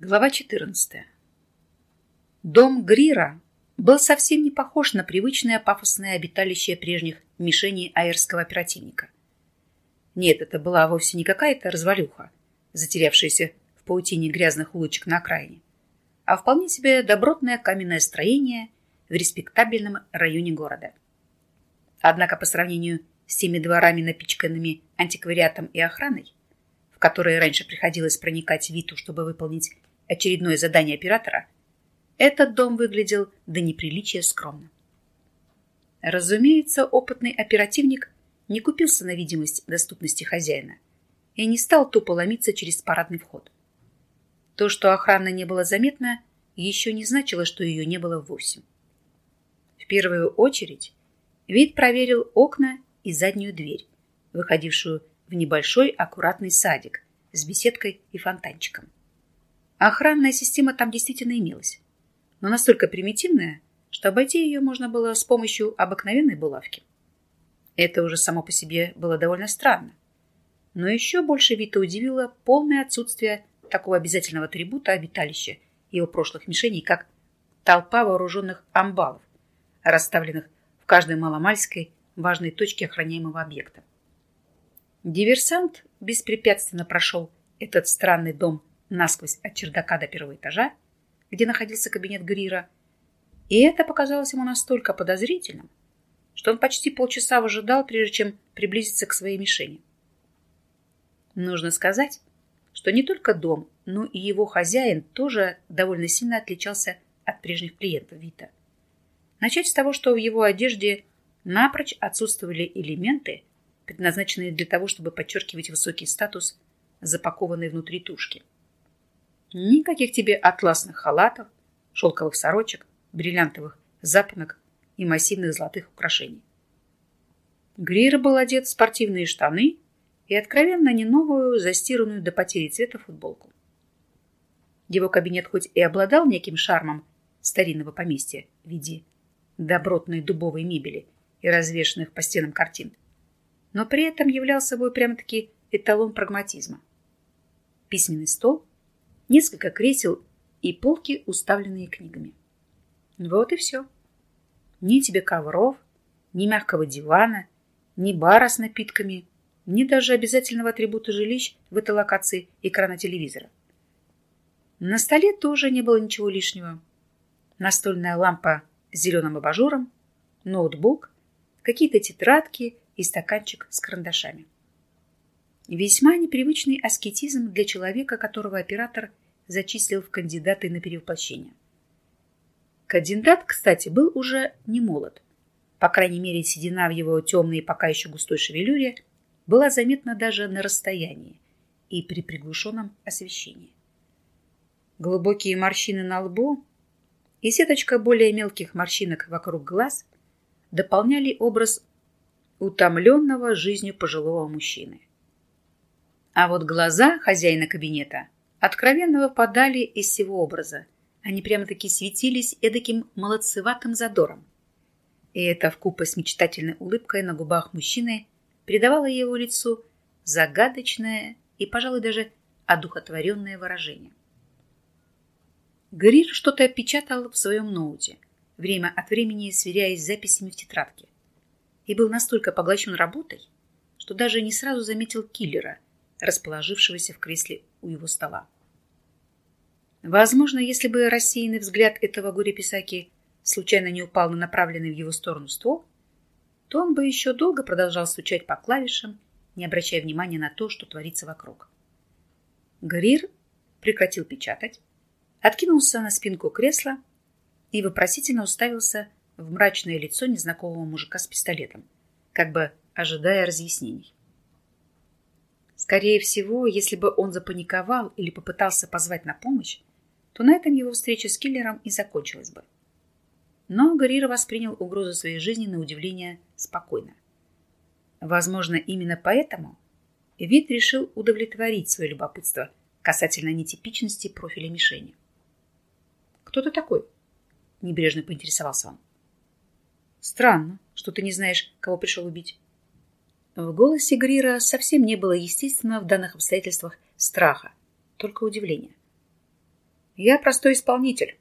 Глава 14. Дом Грира был совсем не похож на привычное пафосное обиталище прежних мишеней аэрского оперативника. Нет, это была вовсе не какая-то развалюха, затерявшаяся в паутине грязных улочек на окраине, а вполне себе добротное каменное строение в респектабельном районе города. Однако по сравнению с теми дворами, напичканными антиквариатом и охраной, в которые раньше приходилось проникать Виту, чтобы выполнить очередное задание оператора, этот дом выглядел до неприличия скромно. Разумеется, опытный оперативник не купился на видимость доступности хозяина и не стал тупо ломиться через парадный вход. То, что охрана не была заметна, еще не значило, что ее не было вовсе. В первую очередь вид проверил окна и заднюю дверь, выходившую в небольшой аккуратный садик с беседкой и фонтанчиком. Охранная система там действительно имелась, но настолько примитивная, что обойти ее можно было с помощью обыкновенной булавки. Это уже само по себе было довольно странно. Но еще больше Вита удивило полное отсутствие такого обязательного атрибута обиталища его прошлых мишеней, как толпа вооруженных амбалов, расставленных в каждой маломальской важной точке охраняемого объекта. Диверсант беспрепятственно прошел этот странный дом насквозь от чердака до первого этажа, где находился кабинет Грира, и это показалось ему настолько подозрительным, что он почти полчаса выжидал, прежде чем приблизиться к своей мишени. Нужно сказать, что не только дом, но и его хозяин тоже довольно сильно отличался от прежних клиентов Вита. Начать с того, что в его одежде напрочь отсутствовали элементы, предназначенные для того, чтобы подчеркивать высокий статус запакованной внутри тушки. Никаких тебе атласных халатов, шелковых сорочек, бриллиантовых запонок и массивных золотых украшений. Грир был одет в спортивные штаны и откровенно не новую, застиранную до потери цвета футболку. Его кабинет хоть и обладал неким шармом старинного поместья в виде добротной дубовой мебели и развешанных по стенам картин, но при этом являл собой прямо-таки эталон прагматизма. Письменный стол несколько кресел и полки, уставленные книгами. Вот и все. Ни тебе ковров, ни мягкого дивана, ни бара с напитками, ни даже обязательного атрибута жилищ в этой локации экрана телевизора. На столе тоже не было ничего лишнего. Настольная лампа с зеленым абажуром, ноутбук, какие-то тетрадки и стаканчик с карандашами. Весьма непривычный аскетизм для человека, которого оператор зачислил в кандидаты на перевоплощение. Кандидат, кстати, был уже не молод. По крайней мере, седина в его темной, пока еще густой шевелюре была заметна даже на расстоянии и при приглушенном освещении. Глубокие морщины на лбу и сеточка более мелких морщинок вокруг глаз дополняли образ утомленного жизнью пожилого мужчины. А вот глаза хозяина кабинета откровенно выпадали из всего образа. Они прямо-таки светились эдаким молодцеватым задором. И это вкупе с мечтательной улыбкой на губах мужчины придавало его лицу загадочное и, пожалуй, даже одухотворенное выражение. Грир что-то опечатал в своем ноуте, время от времени сверяясь с записями в тетрадке, и был настолько поглощен работой, что даже не сразу заметил киллера – расположившегося в кресле у его стола. Возможно, если бы рассеянный взгляд этого горе-писаки случайно не упал на направленный в его сторону ствол, то он бы еще долго продолжал стучать по клавишам, не обращая внимания на то, что творится вокруг. Грир прекратил печатать, откинулся на спинку кресла и вопросительно уставился в мрачное лицо незнакомого мужика с пистолетом, как бы ожидая разъяснений. Скорее всего, если бы он запаниковал или попытался позвать на помощь, то на этом его встреча с киллером и закончилась бы. Но Гарир воспринял угрозу своей жизни на удивление спокойно. Возможно, именно поэтому Вид решил удовлетворить свое любопытство касательно нетипичности профиля мишени. «Кто ты такой?» – небрежно поинтересовался он. «Странно, что ты не знаешь, кого пришел убить». В голосе Грира совсем не было естественно в данных обстоятельствах страха, только удивление. Я простой исполнитель,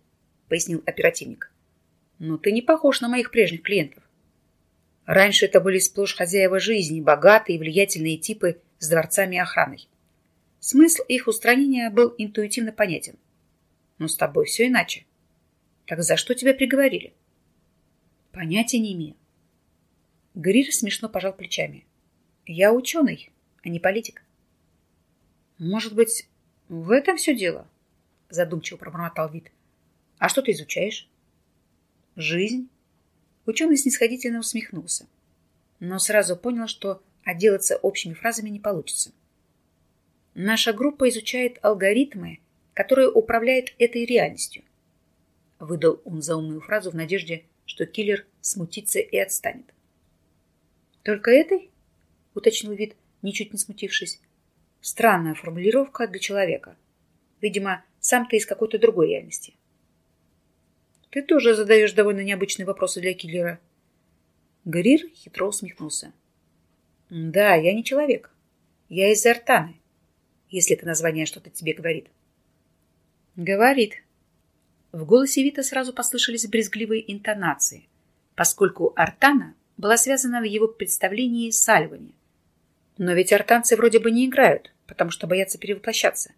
пояснил оперативник. Но ты не похож на моих прежних клиентов. Раньше это были сплошь хозяева жизни, богатые и влиятельные типы с дворцами и охраной. Смысл их устранения был интуитивно понятен. Но с тобой все иначе. Так за что тебя приговорили? Понятия не имею. Грир смешно пожал плечами. Я ученый, а не политик. Может быть, в этом все дело? Задумчиво пробормотал вид. А что ты изучаешь? Жизнь. Ученый снисходительно усмехнулся, но сразу понял, что отделаться общими фразами не получится. Наша группа изучает алгоритмы, которые управляют этой реальностью. Выдал он заумную фразу в надежде, что киллер смутится и отстанет. «Только этой?» — уточнил вид, ничуть не смутившись. «Странная формулировка для человека. Видимо, сам ты из какой-то другой реальности». Ты тоже задаешь довольно необычные вопросы для киллера. Грир хитро усмехнулся. Да, я не человек. Я из Артаны, если это название что-то тебе говорит. Говорит. В голосе Вита сразу послышались брезгливые интонации, поскольку Артана была связана в его представлении с Альвани. Но ведь артанцы вроде бы не играют, потому что боятся перевоплощаться.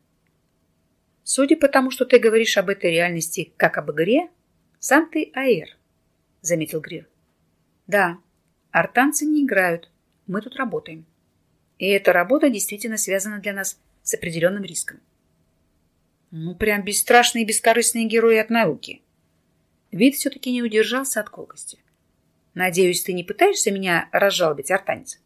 Судя по тому, что ты говоришь об этой реальности как об игре, сам ты Аэр, заметил Грир. Да, артанцы не играют, мы тут работаем. И эта работа действительно связана для нас с определенным риском. Ну, прям бесстрашные и бескорыстные герои от науки. Вид все-таки не удержался от колкости. Надеюсь, ты не пытаешься меня разжалобить, артанец?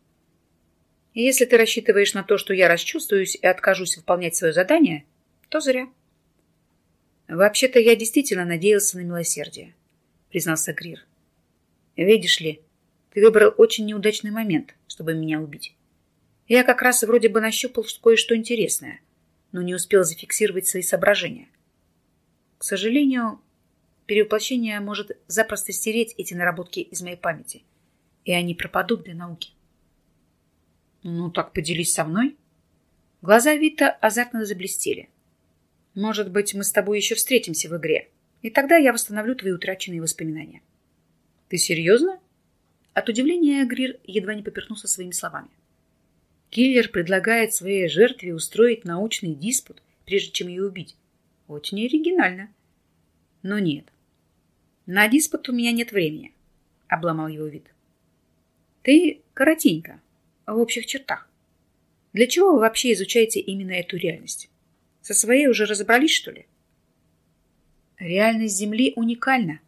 И если ты рассчитываешь на то, что я расчувствуюсь и откажусь выполнять свое задание, то зря. «Вообще-то я действительно надеялся на милосердие», — признался Грир. «Видишь ли, ты выбрал очень неудачный момент, чтобы меня убить. Я как раз вроде бы нащупал кое-что интересное, но не успел зафиксировать свои соображения. К сожалению, перевоплощение может запросто стереть эти наработки из моей памяти, и они пропадут для науки». «Ну так поделись со мной». Глаза Вита азартно заблестели. Может быть, мы с тобой еще встретимся в игре, и тогда я восстановлю твои утраченные воспоминания. Ты серьезно? От удивления Грир едва не поперхнулся своими словами. Киллер предлагает своей жертве устроить научный диспут, прежде чем ее убить. Очень оригинально. Но нет. На диспут у меня нет времени, обломал его вид. Ты коротенько, в общих чертах. Для чего вы вообще изучаете именно эту реальность? Со своей уже разобрались, что ли? Реальность Земли уникальна.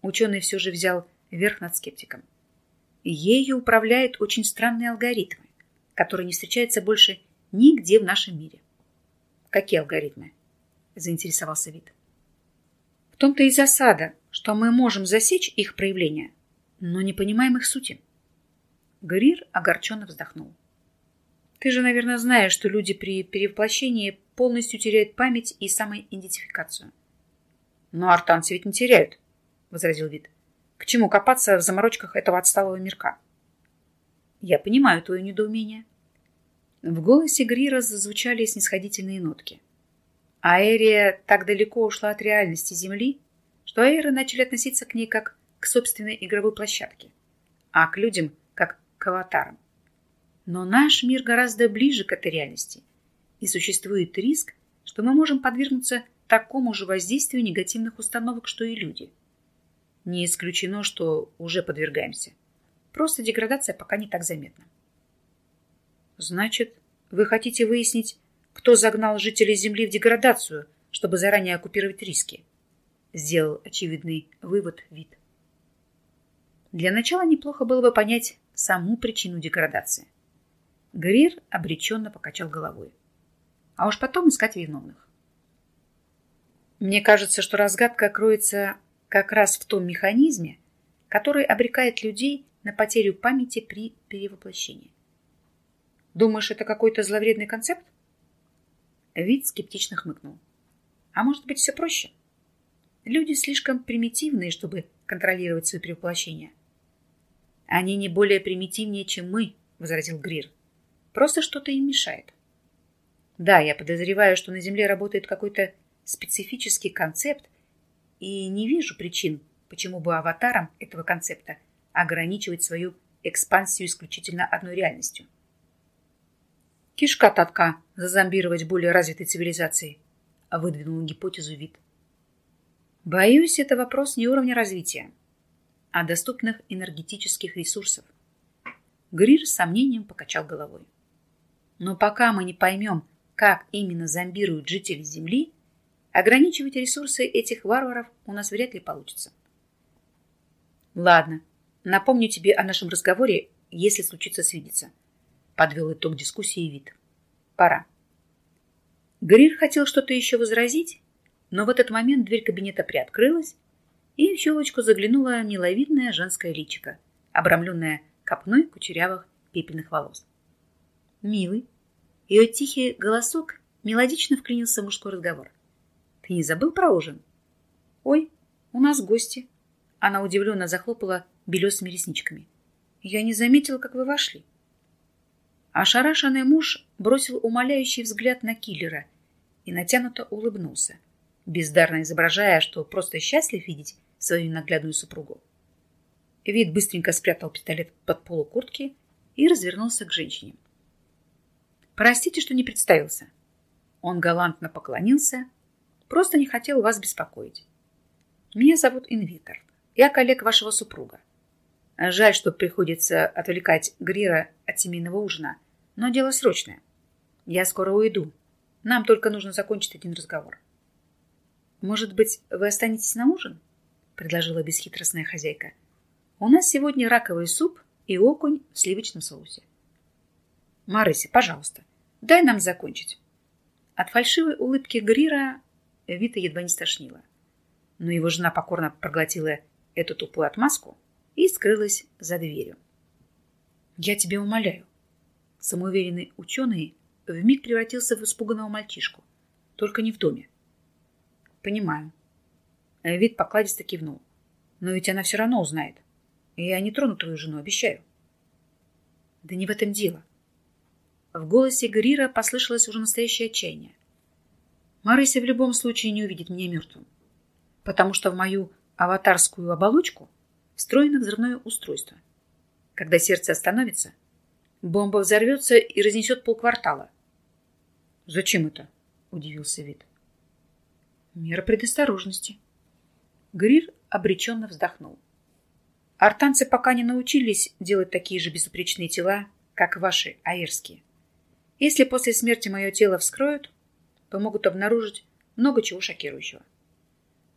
Ученый все же взял верх над скептиком. Ею управляют очень странные алгоритмы, которые не встречаются больше нигде в нашем мире. Какие алгоритмы? Заинтересовался вид. В том-то и засада, что мы можем засечь их проявления, но не понимаем их сути. Грир огорченно вздохнул. Ты же, наверное, знаешь, что люди при перевоплощении полностью теряют память и самоидентификацию. Но артанцы ведь не теряют, возразил Вид. К чему копаться в заморочках этого отсталого мирка? Я понимаю твое недоумение. В голосе Грира зазвучали снисходительные нотки. Аэрия так далеко ушла от реальности Земли, что аэры начали относиться к ней как к собственной игровой площадке, а к людям к аватарам. Но наш мир гораздо ближе к этой реальности, и существует риск, что мы можем подвергнуться такому же воздействию негативных установок, что и люди. Не исключено, что уже подвергаемся. Просто деградация пока не так заметна. Значит, вы хотите выяснить, кто загнал жителей Земли в деградацию, чтобы заранее оккупировать риски? Сделал очевидный вывод вид. Для начала неплохо было бы понять саму причину деградации. Грир обреченно покачал головой а уж потом искать виновных. Мне кажется, что разгадка кроется как раз в том механизме, который обрекает людей на потерю памяти при перевоплощении. Думаешь, это какой-то зловредный концепт? Вид скептично хмыкнул. А может быть, все проще? Люди слишком примитивные, чтобы контролировать свои перевоплощения. Они не более примитивнее, чем мы, возразил Грир. Просто что-то им мешает. Да, я подозреваю, что на Земле работает какой-то специфический концепт и не вижу причин, почему бы аватарам этого концепта ограничивать свою экспансию исключительно одной реальностью. Кишка татка зазомбировать более развитой цивилизацией, выдвинул гипотезу вид. Боюсь, это вопрос не уровня развития, а доступных энергетических ресурсов. Грир с сомнением покачал головой. Но пока мы не поймем, как именно зомбируют жители Земли, ограничивать ресурсы этих варваров у нас вряд ли получится. Ладно, напомню тебе о нашем разговоре, если случится свидеться. Подвел итог дискуссии вид. Пора. Грир хотел что-то еще возразить, но в этот момент дверь кабинета приоткрылась, и в щелочку заглянула миловидная женская личико, обрамленная копной кучерявых пепельных волос. Милый, ее тихий голосок мелодично вклинился в мужской разговор. «Ты не забыл про ужин?» «Ой, у нас гости». Она удивленно захлопала белесыми ресничками. «Я не заметила, как вы вошли». Ошарашенный муж бросил умоляющий взгляд на киллера и натянуто улыбнулся, бездарно изображая, что просто счастлив видеть свою наглядную супругу. Вид быстренько спрятал пистолет под полу куртки и развернулся к женщине. Простите, что не представился. Он галантно поклонился. Просто не хотел вас беспокоить. Меня зовут Инвитер. Я коллег вашего супруга. Жаль, что приходится отвлекать Грира от семейного ужина, но дело срочное. Я скоро уйду. Нам только нужно закончить один разговор. Может быть, вы останетесь на ужин? предложила бесхитростная хозяйка. У нас сегодня раковый суп и окунь в сливочном соусе. Марыся, пожалуйста, дай нам закончить. От фальшивой улыбки Грира Вита едва не стошнила. Но его жена покорно проглотила эту тупую отмазку и скрылась за дверью. «Я тебя умоляю». Самоуверенный ученый вмиг превратился в испуганного мальчишку. Только не в доме. «Понимаю». Вид покладисто кивнул. «Но ведь она все равно узнает. Я не трону твою жену, обещаю». «Да не в этом дело. В голосе Грира послышалось уже настоящее отчаяние. Марыся в любом случае не увидит меня мертвым, потому что в мою аватарскую оболочку встроено взрывное устройство. Когда сердце остановится, бомба взорвется и разнесет полквартала. «Зачем это?» — удивился Вид. «Мера предосторожности». Грир обреченно вздохнул. Артанцы пока не научились делать такие же безупречные тела, как ваши аирские. Если после смерти мое тело вскроют, то могут обнаружить много чего шокирующего.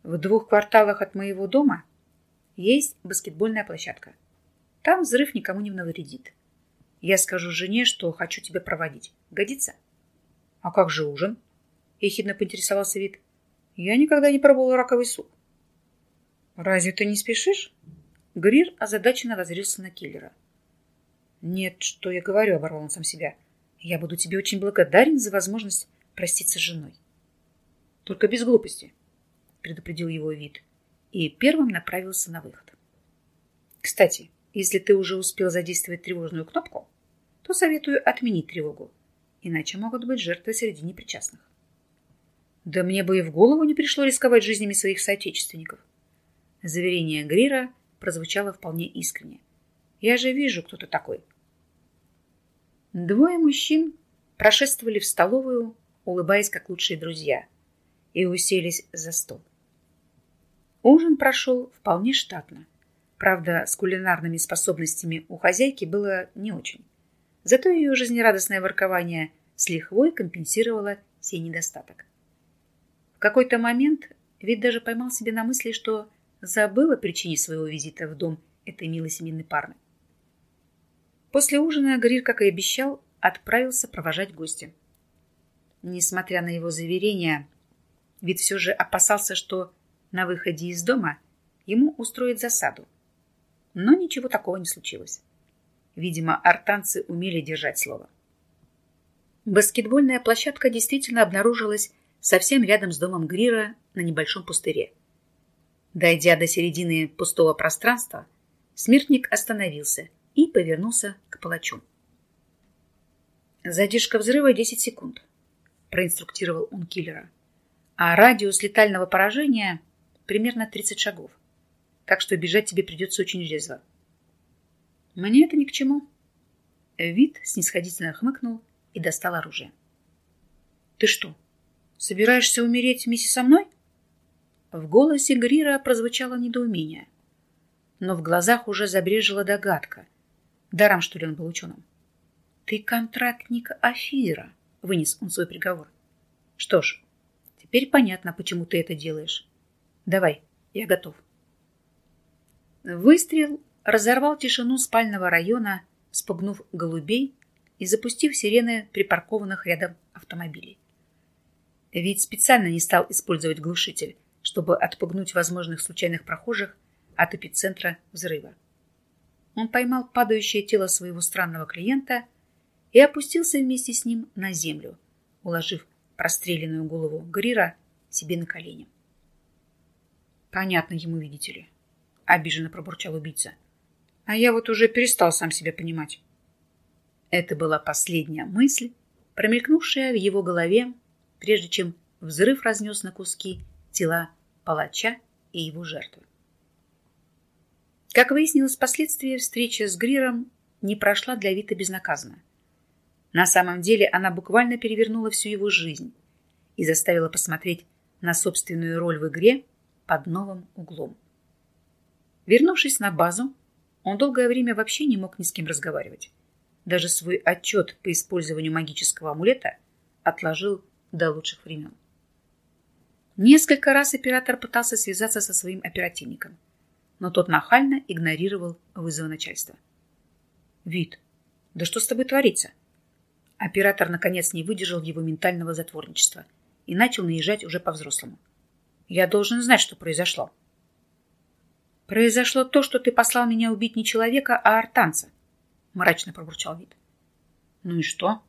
В двух кварталах от моего дома есть баскетбольная площадка. Там взрыв никому не навредит. Я скажу жене, что хочу тебя проводить. Годится? А как же ужин? Ехидно поинтересовался вид. Я никогда не пробовал раковый суп. Разве ты не спешишь? Грир озадаченно возрился на киллера. Нет, что я говорю, оборвал он сам себя. Я буду тебе очень благодарен за возможность проститься с женой. Только без глупости, предупредил его вид и первым направился на выход. Кстати, если ты уже успел задействовать тревожную кнопку, то советую отменить тревогу, иначе могут быть жертвы среди непричастных. Да мне бы и в голову не пришло рисковать жизнями своих соотечественников. Заверение Грира прозвучало вполне искренне. Я же вижу, кто ты такой. Двое мужчин прошествовали в столовую, улыбаясь как лучшие друзья, и уселись за стол. Ужин прошел вполне штатно. Правда, с кулинарными способностями у хозяйки было не очень. Зато ее жизнерадостное воркование с лихвой компенсировало сей недостаток. В какой-то момент вид даже поймал себе на мысли, что забыл о причине своего визита в дом этой милой семейной пары. После ужина Грир, как и обещал, отправился провожать гостя. Несмотря на его заверения, ведь все же опасался, что на выходе из дома ему устроят засаду. Но ничего такого не случилось. Видимо, артанцы умели держать слово. Баскетбольная площадка действительно обнаружилась совсем рядом с домом Грира на небольшом пустыре. Дойдя до середины пустого пространства, смертник остановился и повернулся к палачу. «Задержка взрыва 10 секунд», — проинструктировал он киллера. а радиус летального поражения примерно 30 шагов. Так что бежать тебе придется очень резво. Мне это ни к чему. Вид снисходительно хмыкнул и достал оружие. Ты что, собираешься умереть вместе со мной? В голосе Грира прозвучало недоумение. Но в глазах уже забрежила догадка. Даром, что ли, он был ученым. Ты контрактник Афира, вынес он свой приговор. Что ж, теперь понятно, почему ты это делаешь. Давай, я готов. Выстрел разорвал тишину спального района, спугнув голубей и запустив сирены припаркованных рядом автомобилей. Ведь специально не стал использовать глушитель, чтобы отпугнуть возможных случайных прохожих от эпицентра взрыва. Он поймал падающее тело своего странного клиента и опустился вместе с ним на землю, уложив простреленную голову Грира себе на колени. Понятно ему, видите ли. Обиженно пробурчал убийца. А я вот уже перестал сам себя понимать. Это была последняя мысль, промелькнувшая в его голове, прежде чем взрыв разнес на куски тела палача и его жертвы. Как выяснилось впоследствии, встреча с Гриром не прошла для Вита безнаказанно. На самом деле она буквально перевернула всю его жизнь и заставила посмотреть на собственную роль в игре под новым углом. Вернувшись на базу, он долгое время вообще не мог ни с кем разговаривать. Даже свой отчет по использованию магического амулета отложил до лучших времен. Несколько раз оператор пытался связаться со своим оперативником, но тот нахально игнорировал вызовы начальства. «Вид, да что с тобой творится?» Оператор, наконец, не выдержал его ментального затворничества и начал наезжать уже по-взрослому. Я должен знать, что произошло. Произошло то, что ты послал меня убить не человека, а артанца, мрачно пробурчал вид. Ну и что?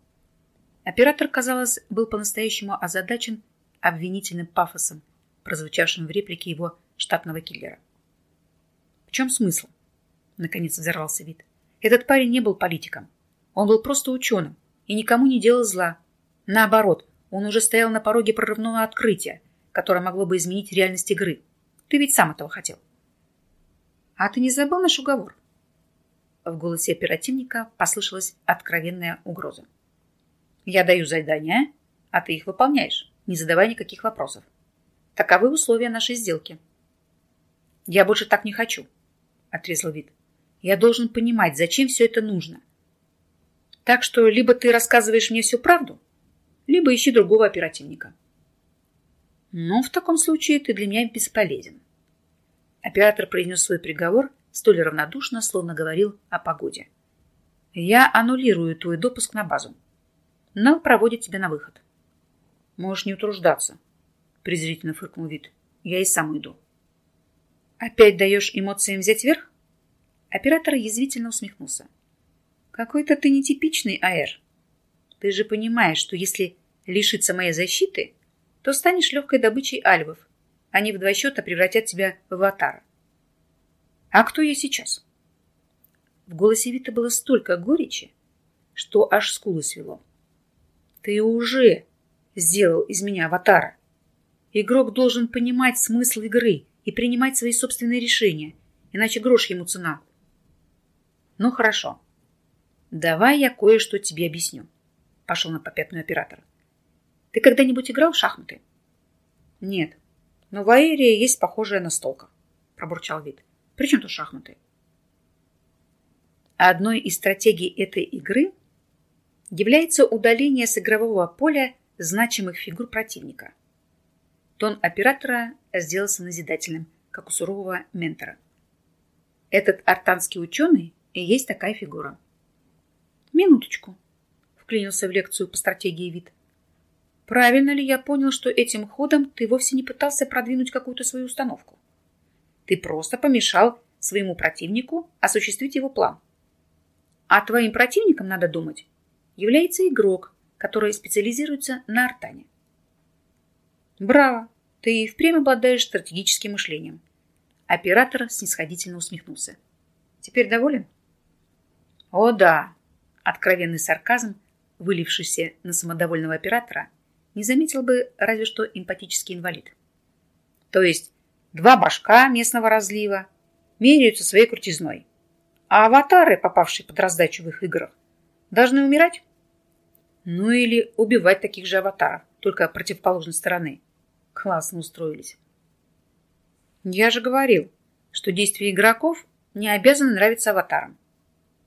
Оператор, казалось, был по-настоящему озадачен обвинительным пафосом, прозвучавшим в реплике его штатного киллера. В чем смысл? Наконец взорвался вид. Этот парень не был политиком. Он был просто ученым и никому не делал зла. Наоборот, он уже стоял на пороге прорывного открытия, которое могло бы изменить реальность игры. Ты ведь сам этого хотел. А ты не забыл наш уговор? В голосе оперативника послышалась откровенная угроза. Я даю задания, а ты их выполняешь, не задавая никаких вопросов. Таковы условия нашей сделки. Я больше так не хочу, отрезал вид. Я должен понимать, зачем все это нужно. Так что либо ты рассказываешь мне всю правду, либо ищи другого оперативника. Но в таком случае ты для меня бесполезен. Оператор произнес свой приговор столь равнодушно, словно говорил о погоде. Я аннулирую твой допуск на базу, но проводит тебя на выход. Можешь не утруждаться, презрительно фыркнул вид. Я и сам уйду. Опять даешь эмоциям взять верх? Оператор язвительно усмехнулся. Какой-то ты нетипичный АР. Ты же понимаешь, что если лишиться моей защиты, то станешь легкой добычей альвов. Они в два счета превратят тебя в аватара. А кто я сейчас? В голосе Вита было столько горечи, что аж скулы свело. Ты уже сделал из меня аватара. Игрок должен понимать смысл игры и принимать свои собственные решения, иначе грош ему цена. Ну хорошо. Давай я кое-что тебе объясню. Пошел на попятную оператор. Ты когда-нибудь играл в шахматы? Нет. Но в Аэрии есть похожая настолка, пробурчал вид. Причем тут шахматы? Одной из стратегий этой игры является удаление с игрового поля значимых фигур противника. Тон оператора сделался назидательным, как у сурового ментора. Этот артанский ученый и есть такая фигура. Минуточку, вклинился в лекцию по стратегии вид. Правильно ли я понял, что этим ходом ты вовсе не пытался продвинуть какую-то свою установку? Ты просто помешал своему противнику осуществить его план. А твоим противником, надо думать, является игрок, который специализируется на артане. Браво! Ты впрямь обладаешь стратегическим мышлением. Оператор снисходительно усмехнулся. Теперь доволен? О да! Откровенный сарказм, вылившийся на самодовольного оператора, не заметил бы разве что эмпатический инвалид. То есть два башка местного разлива меряются своей крутизной, а аватары, попавшие под раздачу в их играх, должны умирать? Ну или убивать таких же аватаров, только противоположной стороны. Классно устроились. Я же говорил, что действия игроков не обязаны нравиться аватарам.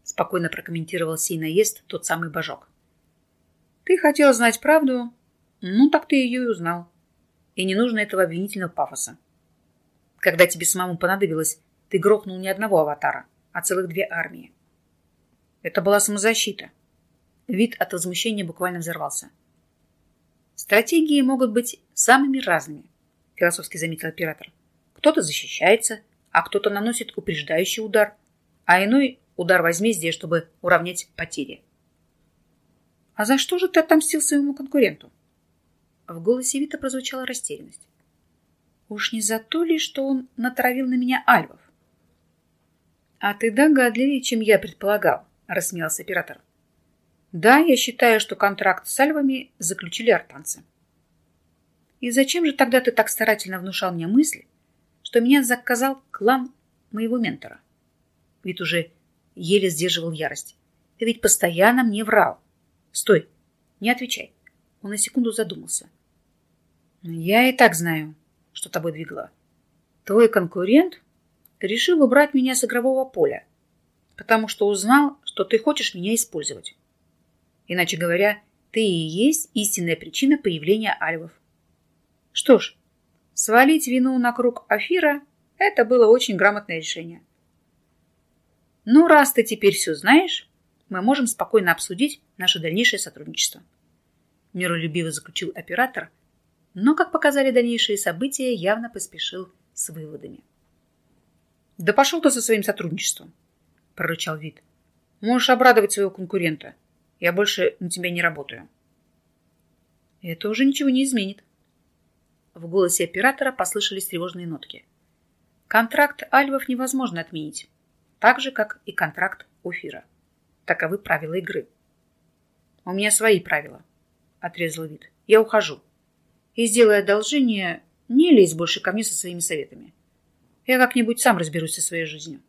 Спокойно прокомментировал сей наезд тот самый божок. Ты хотел знать правду, ну так ты ее и узнал. И не нужно этого обвинительного пафоса. Когда тебе самому понадобилось, ты грохнул не одного аватара, а целых две армии. Это была самозащита. Вид от возмущения буквально взорвался. Стратегии могут быть самыми разными, философски заметил оператор. Кто-то защищается, а кто-то наносит упреждающий удар, а иной удар возмездия, чтобы уравнять потери. А за что же ты отомстил своему конкуренту? В голосе Вита прозвучала растерянность. Уж не за то ли, что он натравил на меня альвов? А ты догадливее, чем я предполагал, рассмеялся оператор. Да, я считаю, что контракт с альвами заключили артанцы. И зачем же тогда ты так старательно внушал мне мысли, что меня заказал клан моего ментора? Вид уже еле сдерживал ярость. Ты ведь постоянно мне врал. Стой, не отвечай. Он на секунду задумался. Я и так знаю, что тобой двигало. Твой конкурент решил убрать меня с игрового поля, потому что узнал, что ты хочешь меня использовать. Иначе говоря, ты и есть истинная причина появления альвов. Что ж, свалить вину на круг Афира – это было очень грамотное решение. Ну, раз ты теперь все знаешь, мы можем спокойно обсудить наше дальнейшее сотрудничество. Миролюбиво заключил оператор, но, как показали дальнейшие события, явно поспешил с выводами. «Да пошел ты со своим сотрудничеством!» – прорычал Вид. «Можешь обрадовать своего конкурента. Я больше на тебя не работаю». «Это уже ничего не изменит». В голосе оператора послышались тревожные нотки. «Контракт Альвов невозможно отменить, так же, как и контракт Уфира. Таковы правила игры». «У меня свои правила», — отрезал вид. «Я ухожу. И, сделай одолжение, не лезь больше ко мне со своими советами. Я как-нибудь сам разберусь со своей жизнью».